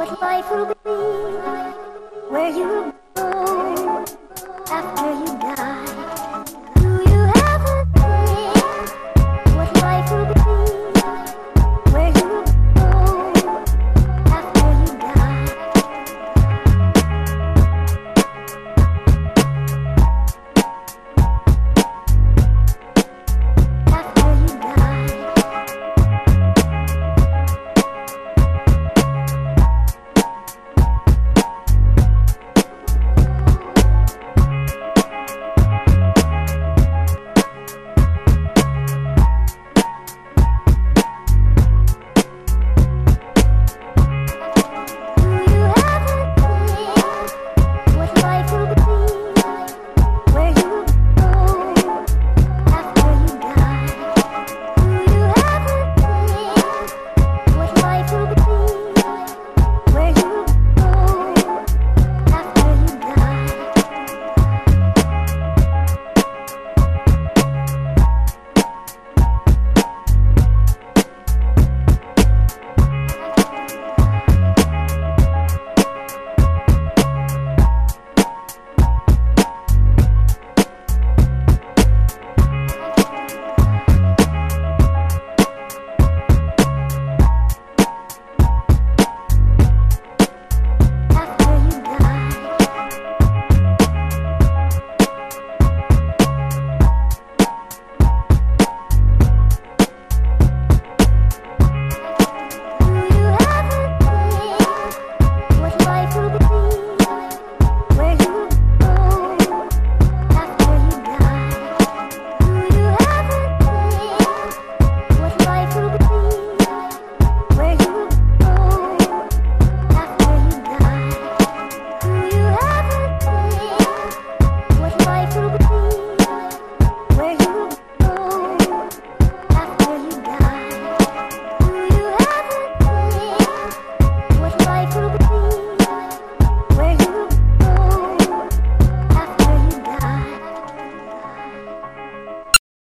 what life will be, where you